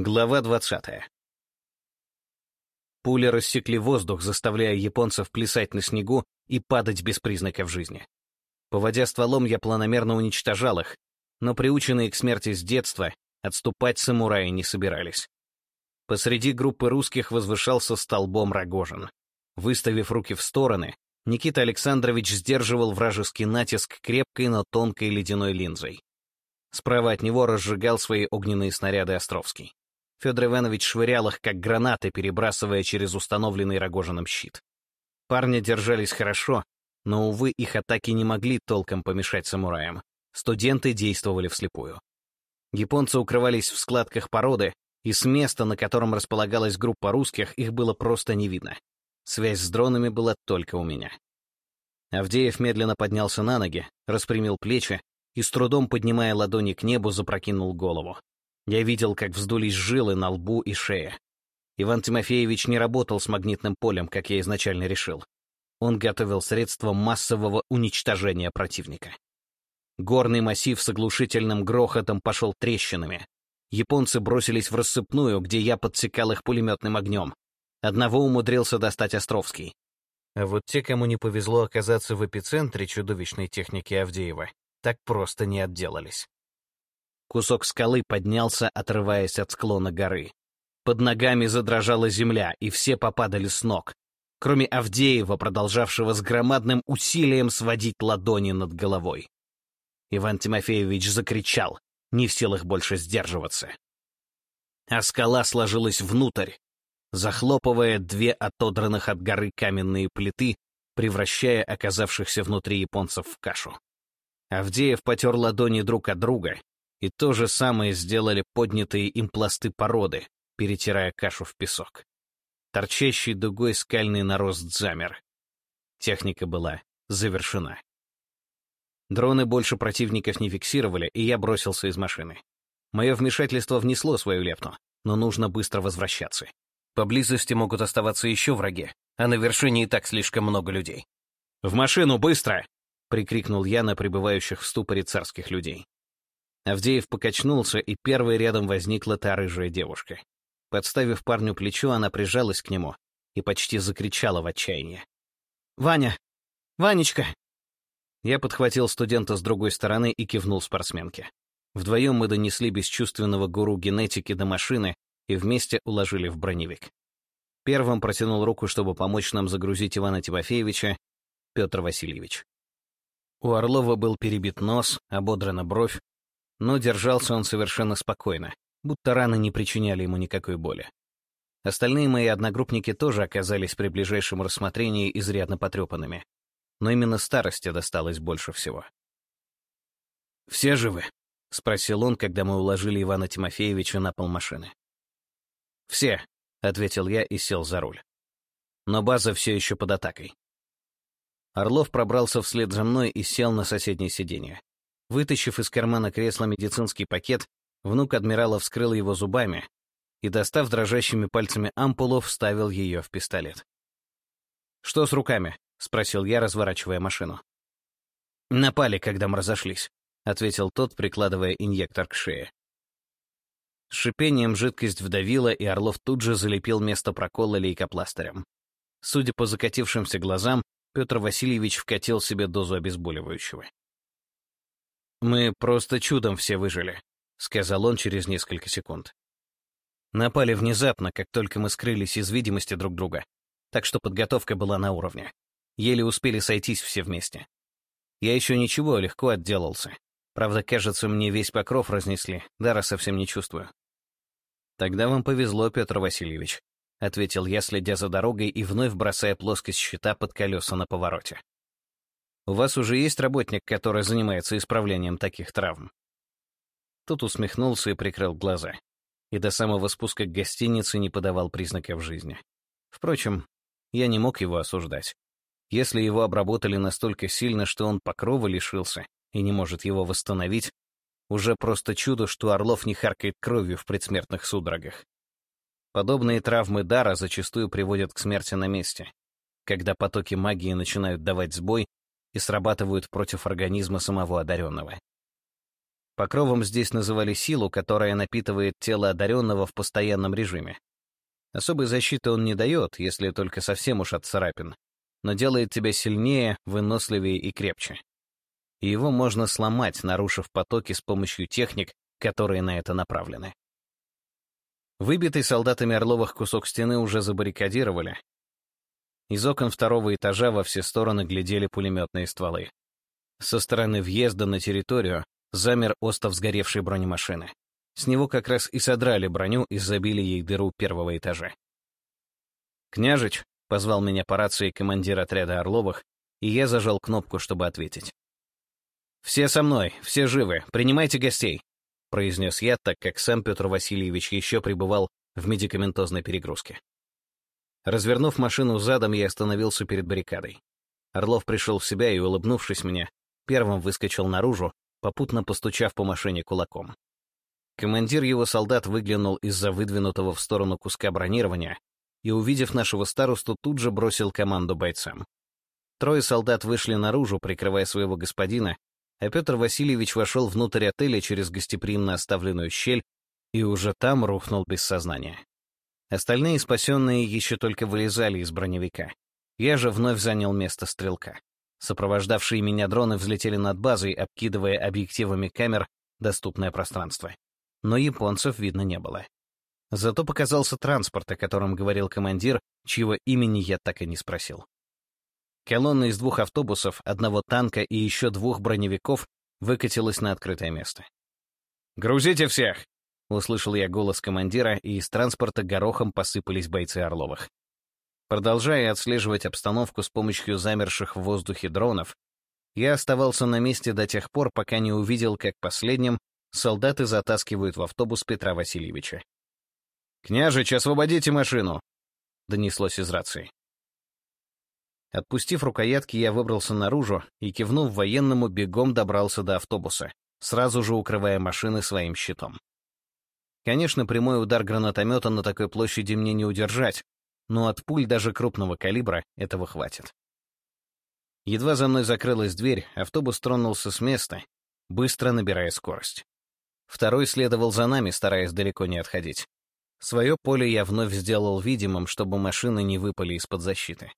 Глава 20. Пули рассекли воздух, заставляя японцев плясать на снегу и падать без признаков жизни. Поводя стволом, я планомерно уничтожал их, но приученные к смерти с детства, отступать самураи не собирались. Посреди группы русских возвышался столбом Рогожин. Выставив руки в стороны, Никита Александрович сдерживал вражеский натиск крепкой, но тонкой ледяной линзой. Справа от него разжигал свои огненные снаряды Островский. Федор Иванович швырял их, как гранаты, перебрасывая через установленный Рогожином щит. Парни держались хорошо, но, увы, их атаки не могли толком помешать самураям. Студенты действовали вслепую. Японцы укрывались в складках породы, и с места, на котором располагалась группа русских, их было просто не видно. Связь с дронами была только у меня. Авдеев медленно поднялся на ноги, распрямил плечи и, с трудом поднимая ладони к небу, запрокинул голову. Я видел, как вздулись жилы на лбу и шее. Иван Тимофеевич не работал с магнитным полем, как я изначально решил. Он готовил средства массового уничтожения противника. Горный массив с оглушительным грохотом пошел трещинами. Японцы бросились в рассыпную, где я подсекал их пулеметным огнем. Одного умудрился достать Островский. А вот те, кому не повезло оказаться в эпицентре чудовищной техники Авдеева, так просто не отделались. Кусок скалы поднялся, отрываясь от склона горы. Под ногами задрожала земля, и все попадали с ног, кроме Авдеева, продолжавшего с громадным усилием сводить ладони над головой. Иван Тимофеевич закричал, не в силах больше сдерживаться. А скала сложилась внутрь, захлопывая две отодранных от горы каменные плиты, превращая оказавшихся внутри японцев в кашу. Авдеев потер ладони друг от друга, и то же самое сделали поднятые им пласты породы, перетирая кашу в песок. Торчащий дугой скальный нарост замер. Техника была завершена. Дроны больше противников не фиксировали, и я бросился из машины. Мое вмешательство внесло свою лепту, но нужно быстро возвращаться. Поблизости могут оставаться еще враги, а на вершине и так слишком много людей. «В машину, быстро!» — прикрикнул я на пребывающих в ступоре царских людей. Авдеев покачнулся, и первой рядом возникла та рыжая девушка. Подставив парню плечо, она прижалась к нему и почти закричала в отчаянии. «Ваня! Ванечка!» Я подхватил студента с другой стороны и кивнул спортсменке. Вдвоем мы донесли бесчувственного гуру генетики до машины и вместе уложили в броневик. Первым протянул руку, чтобы помочь нам загрузить Ивана Тимофеевича, Петр Васильевич. У Орлова был перебит нос, ободрана бровь, но держался он совершенно спокойно, будто раны не причиняли ему никакой боли. Остальные мои одногруппники тоже оказались при ближайшем рассмотрении изрядно потрепанными, но именно старости досталось больше всего. «Все живы?» — спросил он, когда мы уложили Ивана Тимофеевича на пол машины. «Все», — ответил я и сел за руль. Но база все еще под атакой. Орлов пробрался вслед за мной и сел на соседнее сиденье. Вытащив из кармана кресла медицинский пакет, внук адмирала вскрыл его зубами и, достав дрожащими пальцами ампулу, вставил ее в пистолет. «Что с руками?» — спросил я, разворачивая машину. «Напали, когда мы разошлись», — ответил тот, прикладывая инъектор к шее. С шипением жидкость вдавила, и Орлов тут же залепил место прокола лейкопластырем. Судя по закатившимся глазам, Петр Васильевич вкатил себе дозу обезболивающего. «Мы просто чудом все выжили», — сказал он через несколько секунд. Напали внезапно, как только мы скрылись из видимости друг друга, так что подготовка была на уровне. Еле успели сойтись все вместе. Я еще ничего, легко отделался. Правда, кажется, мне весь покров разнесли, дара совсем не чувствую. «Тогда вам повезло, Петр Васильевич», — ответил я, следя за дорогой и вновь бросая плоскость щита под колеса на повороте. У вас уже есть работник, который занимается исправлением таких травм?» Тут усмехнулся и прикрыл глаза. И до самого спуска к гостинице не подавал признаков жизни. Впрочем, я не мог его осуждать. Если его обработали настолько сильно, что он покрова лишился и не может его восстановить, уже просто чудо, что Орлов не харкает кровью в предсмертных судорогах. Подобные травмы дара зачастую приводят к смерти на месте, когда потоки магии начинают давать сбой и срабатывают против организма самого одаренного. Покровом здесь называли силу, которая напитывает тело одаренного в постоянном режиме. Особой защиты он не дает, если только совсем уж от царапин, но делает тебя сильнее, выносливее и крепче. И его можно сломать, нарушив потоки с помощью техник, которые на это направлены. Выбитый солдатами Орловых кусок стены уже забаррикадировали. Из окон второго этажа во все стороны глядели пулеметные стволы. Со стороны въезда на территорию замер остов сгоревшей бронемашины. С него как раз и содрали броню и забили ей дыру первого этажа. «Княжич», — позвал меня по рации командир отряда Орловых, и я зажал кнопку, чтобы ответить. «Все со мной, все живы, принимайте гостей», — произнес я, так как сам Петр Васильевич еще пребывал в медикаментозной перегрузке. Развернув машину задом, я остановился перед баррикадой. Орлов пришел в себя и, улыбнувшись мне, первым выскочил наружу, попутно постучав по машине кулаком. Командир его солдат выглянул из-за выдвинутого в сторону куска бронирования и, увидев нашего старосту, тут же бросил команду бойцам. Трое солдат вышли наружу, прикрывая своего господина, а Петр Васильевич вошел внутрь отеля через гостеприимно оставленную щель и уже там рухнул без сознания. Остальные спасенные еще только вылезали из броневика. Я же вновь занял место стрелка. Сопровождавшие меня дроны взлетели над базой, обкидывая объективами камер доступное пространство. Но японцев видно не было. Зато показался транспорт, о котором говорил командир, чьего имени я так и не спросил. Колонна из двух автобусов, одного танка и еще двух броневиков выкатилась на открытое место. «Грузите всех!» — услышал я голос командира, и из транспорта горохом посыпались бойцы Орловых. Продолжая отслеживать обстановку с помощью замерших в воздухе дронов, я оставался на месте до тех пор, пока не увидел, как последним солдаты затаскивают в автобус Петра Васильевича. «Княжич, освободите машину!» — донеслось из рации. Отпустив рукоятки, я выбрался наружу и, кивнув военному, бегом добрался до автобуса, сразу же укрывая машины своим щитом. Конечно, прямой удар гранатомета на такой площади мне не удержать, но от пуль даже крупного калибра этого хватит. Едва за мной закрылась дверь, автобус тронулся с места, быстро набирая скорость. Второй следовал за нами, стараясь далеко не отходить. Свое поле я вновь сделал видимым, чтобы машины не выпали из-под защиты.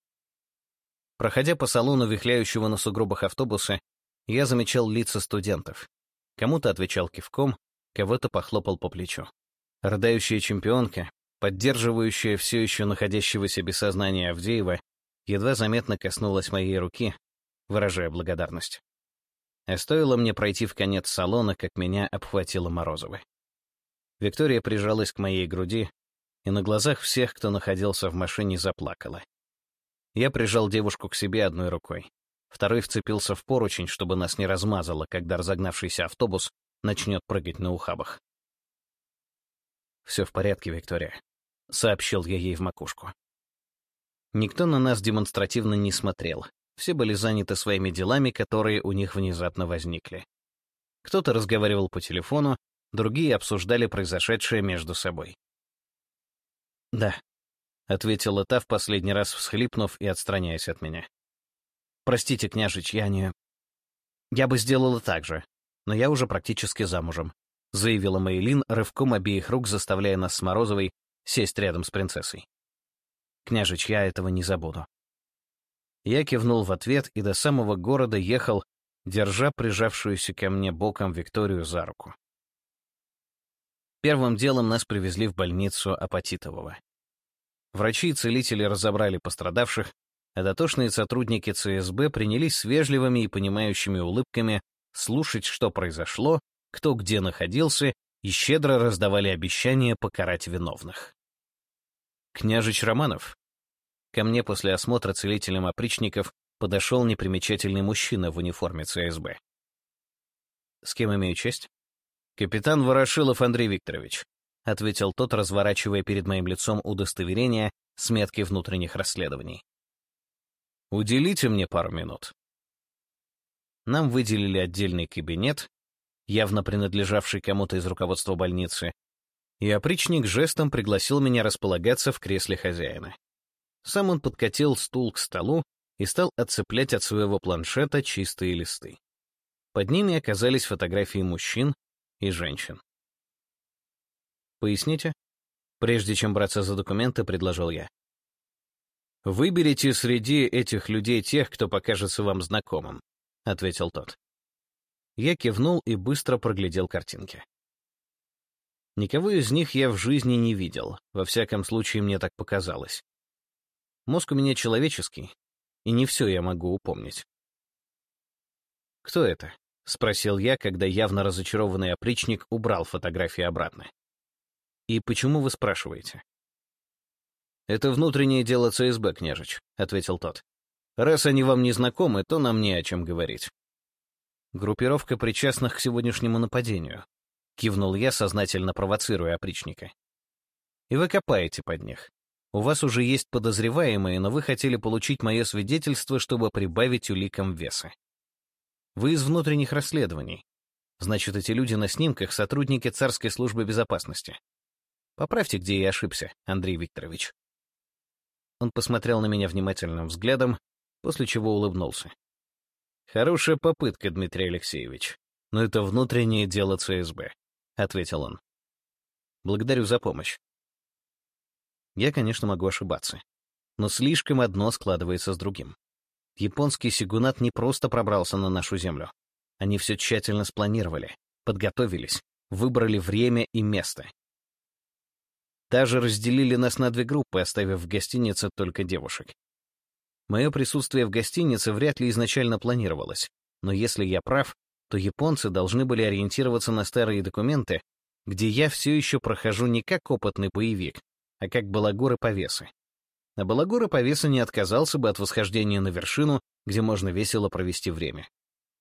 Проходя по салону вихляющего на сугробах автобуса, я замечал лица студентов. Кому-то отвечал кивком, кого-то похлопал по плечу. Рыдающая чемпионка, поддерживающая все еще находящегося без сознания Авдеева, едва заметно коснулась моей руки, выражая благодарность. А стоило мне пройти в конец салона, как меня обхватила Морозова. Виктория прижалась к моей груди, и на глазах всех, кто находился в машине, заплакала. Я прижал девушку к себе одной рукой. Второй вцепился в поручень, чтобы нас не размазало, когда разогнавшийся автобус начнет прыгать на ухабах. «Все в порядке, Виктория», — сообщил я ей в макушку. Никто на нас демонстративно не смотрел. Все были заняты своими делами, которые у них внезапно возникли. Кто-то разговаривал по телефону, другие обсуждали произошедшее между собой. «Да», — ответила та в последний раз, всхлипнув и отстраняясь от меня. «Простите, княжич, я не... Я бы сделала так же, но я уже практически замужем», — заявила Мейлин, рывком обеих рук заставляя нас с Морозовой сесть рядом с принцессой. «Княжич, я этого не забуду». Я кивнул в ответ и до самого города ехал, держа прижавшуюся ко мне боком Викторию за руку. Первым делом нас привезли в больницу Апатитового. Врачи и целители разобрали пострадавших, а дотошные сотрудники ЦСБ принялись с вежливыми и понимающими улыбками слушать, что произошло, кто где находился, и щедро раздавали обещания покарать виновных. «Княжич Романов?» Ко мне после осмотра целителем опричников подошел непримечательный мужчина в униформе ЦСБ. «С кем имею честь?» «Капитан Ворошилов Андрей Викторович. — ответил тот, разворачивая перед моим лицом удостоверение с меткой внутренних расследований. «Уделите мне пару минут». Нам выделили отдельный кабинет, явно принадлежавший кому-то из руководства больницы, и опричник жестом пригласил меня располагаться в кресле хозяина. Сам он подкатил стул к столу и стал отцеплять от своего планшета чистые листы. Под ними оказались фотографии мужчин, и женщин. Поясните? Прежде чем браться за документы, предложил я. «Выберите среди этих людей тех, кто покажется вам знакомым», — ответил тот. Я кивнул и быстро проглядел картинки. Никого из них я в жизни не видел, во всяком случае мне так показалось. Мозг у меня человеческий, и не все я могу упомнить. «Кто это?» — спросил я, когда явно разочарованный опричник убрал фотографии обратно. «И почему вы спрашиваете?» «Это внутреннее дело ЦСБ, княжич», — ответил тот. «Раз они вам не знакомы, то нам не о чем говорить». «Группировка причастных к сегодняшнему нападению», — кивнул я, сознательно провоцируя опричника. «И вы копаете под них. У вас уже есть подозреваемые, но вы хотели получить мое свидетельство, чтобы прибавить уликам веса. Вы из внутренних расследований. Значит, эти люди на снимках — сотрудники царской службы безопасности. Поправьте, где я ошибся, Андрей Викторович. Он посмотрел на меня внимательным взглядом, после чего улыбнулся. «Хорошая попытка, Дмитрий Алексеевич, но это внутреннее дело ЦСБ», — ответил он. «Благодарю за помощь. Я, конечно, могу ошибаться. Но слишком одно складывается с другим. Японский сигунат не просто пробрался на нашу землю. Они все тщательно спланировали, подготовились, выбрали время и место. Даже разделили нас на две группы, оставив в гостинице только девушек. Мое присутствие в гостинице вряд ли изначально планировалось, но если я прав, то японцы должны были ориентироваться на старые документы, где я все еще прохожу не как опытный боевик, а как балагуры повесы. А балагуры повеса не отказался бы от восхождения на вершину, где можно весело провести время.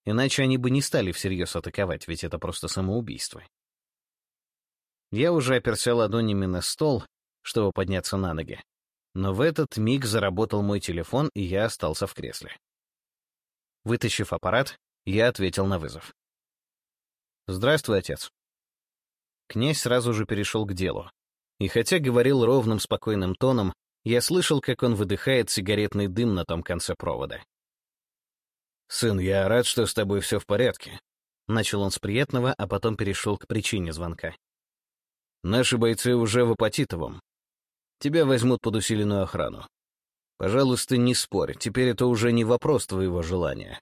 Иначе они бы не стали всерьез атаковать, ведь это просто самоубийство. Я уже оперся ладонями на стол, чтобы подняться на ноги. Но в этот миг заработал мой телефон, и я остался в кресле. Вытащив аппарат, я ответил на вызов. «Здравствуй, отец». Князь сразу же перешел к делу. И хотя говорил ровным, спокойным тоном, я слышал, как он выдыхает сигаретный дым на том конце провода. «Сын, я рад, что с тобой все в порядке», — начал он с приятного, а потом перешел к причине звонка. «Наши бойцы уже в Апатитовом. Тебя возьмут под усиленную охрану. Пожалуйста, не спорь, теперь это уже не вопрос твоего желания.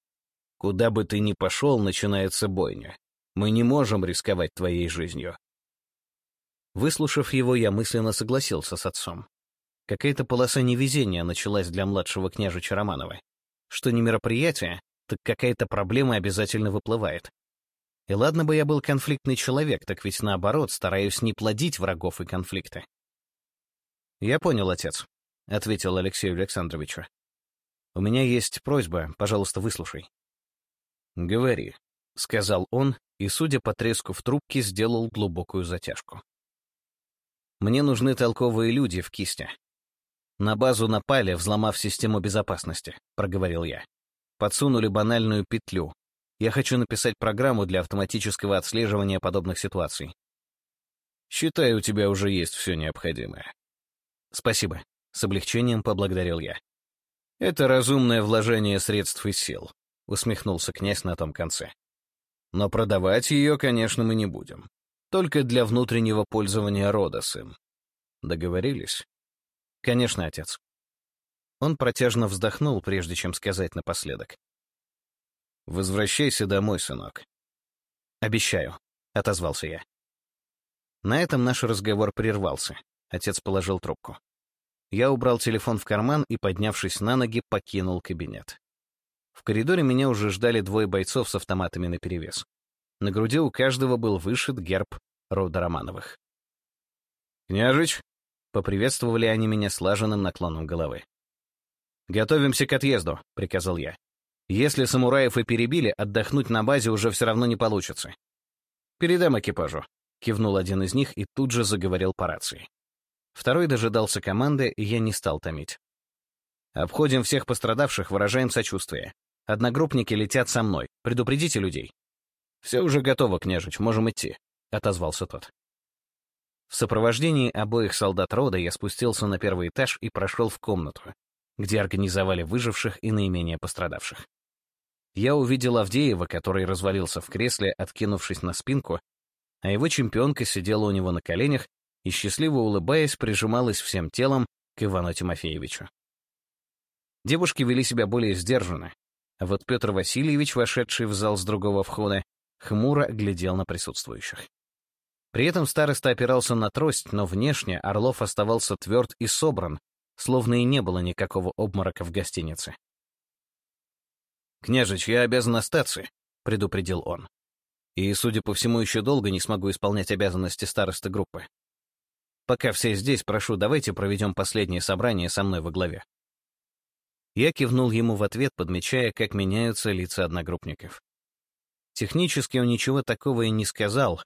Куда бы ты ни пошел, начинается бойня. Мы не можем рисковать твоей жизнью. Выслушав его, я мысленно согласился с отцом. Какая-то полоса невезения началась для младшего княжича Романова. Что не мероприятие, так какая-то проблема обязательно выплывает. И ладно бы я был конфликтный человек, так ведь наоборот, стараюсь не плодить врагов и конфликты. «Я понял, отец», — ответил Алексею Александровичу. «У меня есть просьба, пожалуйста, выслушай». «Говори», — сказал он, и, судя по треску в трубке, сделал глубокую затяжку. Мне нужны толковые люди в кисте. На базу напали, взломав систему безопасности, проговорил я. Подсунули банальную петлю. Я хочу написать программу для автоматического отслеживания подобных ситуаций. Считаю, у тебя уже есть все необходимое. Спасибо. С облегчением поблагодарил я. Это разумное вложение средств и сил, усмехнулся князь на том конце. Но продавать ее, конечно, мы не будем. Только для внутреннего пользования рода, сын. Договорились? Конечно, отец. Он протяжно вздохнул, прежде чем сказать напоследок. «Возвращайся домой, сынок». «Обещаю», — отозвался я. На этом наш разговор прервался. Отец положил трубку. Я убрал телефон в карман и, поднявшись на ноги, покинул кабинет. В коридоре меня уже ждали двое бойцов с автоматами наперевес. На груди у каждого был вышит герб рода Романовых. «Княжич!» — поприветствовали они меня слаженным наклоном головы. «Готовимся к отъезду», — приказал я. «Если самураев и перебили, отдохнуть на базе уже все равно не получится». «Передам экипажу», — кивнул один из них и тут же заговорил по рации. Второй дожидался команды, и я не стал томить. «Обходим всех пострадавших, выражаем сочувствие. Одногруппники летят со мной. Предупредите людей». «Все уже готово, княжич, можем идти», — отозвался тот. В сопровождении обоих солдат рода я спустился на первый этаж и прошел в комнату, где организовали выживших и наименее пострадавших. Я увидел Авдеева, который развалился в кресле, откинувшись на спинку, а его чемпионка сидела у него на коленях и, счастливо улыбаясь, прижималась всем телом к Ивану Тимофеевичу. Девушки вели себя более сдержанно, а вот Петр Васильевич, вошедший в зал с другого входа, хмуро глядел на присутствующих. При этом староста опирался на трость, но внешне Орлов оставался тверд и собран, словно и не было никакого обморока в гостинице. «Княжич, я обязан остаться», — предупредил он. «И, судя по всему, еще долго не смогу исполнять обязанности старосты группы. Пока все здесь, прошу, давайте проведем последнее собрание со мной во главе». Я кивнул ему в ответ, подмечая, как меняются лица одногруппников. Технически он ничего такого и не сказал,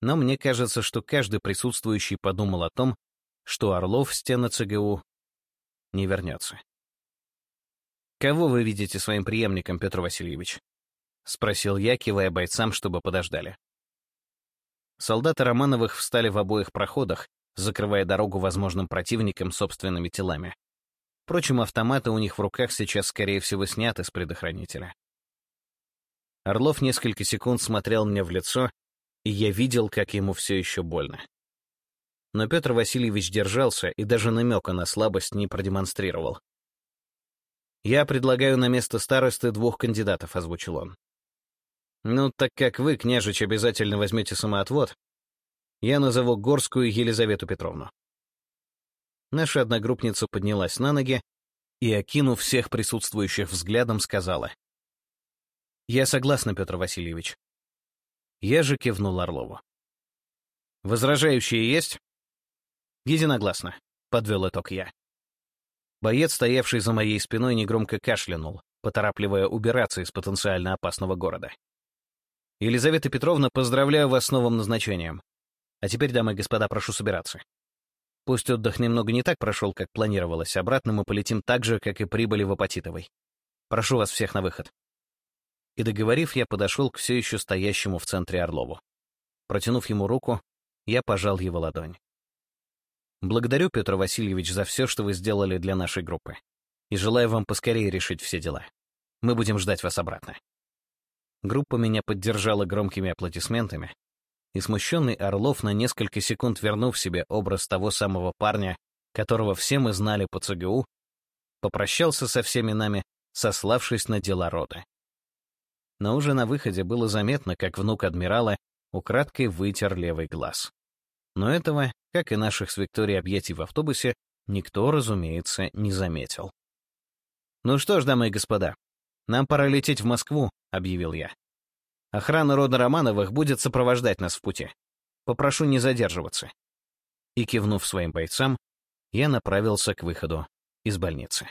но мне кажется, что каждый присутствующий подумал о том, что Орлов в стены ЦГУ не вернется. «Кого вы видите своим преемником, Петр Васильевич?» — спросил я, кивая бойцам, чтобы подождали. Солдаты Романовых встали в обоих проходах, закрывая дорогу возможным противникам собственными телами. Впрочем, автоматы у них в руках сейчас, скорее всего, сняты с предохранителя. Орлов несколько секунд смотрел мне в лицо, и я видел, как ему все еще больно. Но Петр Васильевич держался и даже намека на слабость не продемонстрировал. «Я предлагаю на место старосты двух кандидатов», — озвучил он. «Ну, так как вы, княжич, обязательно возьмете самоотвод, я назову Горскую Елизавету Петровну». Наша одногруппница поднялась на ноги и, окинув всех присутствующих взглядом, сказала. «Я согласна, Петр Васильевич». Я же кивнул Орлову. «Возражающие есть?» «Единогласно», — подвел итог я. Боец, стоявший за моей спиной, негромко кашлянул, поторапливая убираться из потенциально опасного города. «Елизавета Петровна, поздравляю вас с новым назначением. А теперь, дамы и господа, прошу собираться. Пусть отдых немного не так прошел, как планировалось, обратно мы полетим так же, как и прибыли в Апатитовой. Прошу вас всех на выход. И договорив, я подошел к все еще стоящему в центре Орлову. Протянув ему руку, я пожал его ладонь. Благодарю, Петр Васильевич, за все, что вы сделали для нашей группы. И желаю вам поскорее решить все дела. Мы будем ждать вас обратно. Группа меня поддержала громкими аплодисментами, и смущенный Орлов на несколько секунд вернув себе образ того самого парня, которого все мы знали по ЦГУ, попрощался со всеми нами, сославшись на дела рода. Но уже на выходе было заметно, как внук адмирала украдкой вытер левый глаз. Но этого, как и наших с Викторией объятий в автобусе, никто, разумеется, не заметил. «Ну что ж, дамы и господа, нам пора лететь в Москву», — объявил я. Охрана рода Романовых будет сопровождать нас в пути. Попрошу не задерживаться». И, кивнув своим бойцам, я направился к выходу из больницы.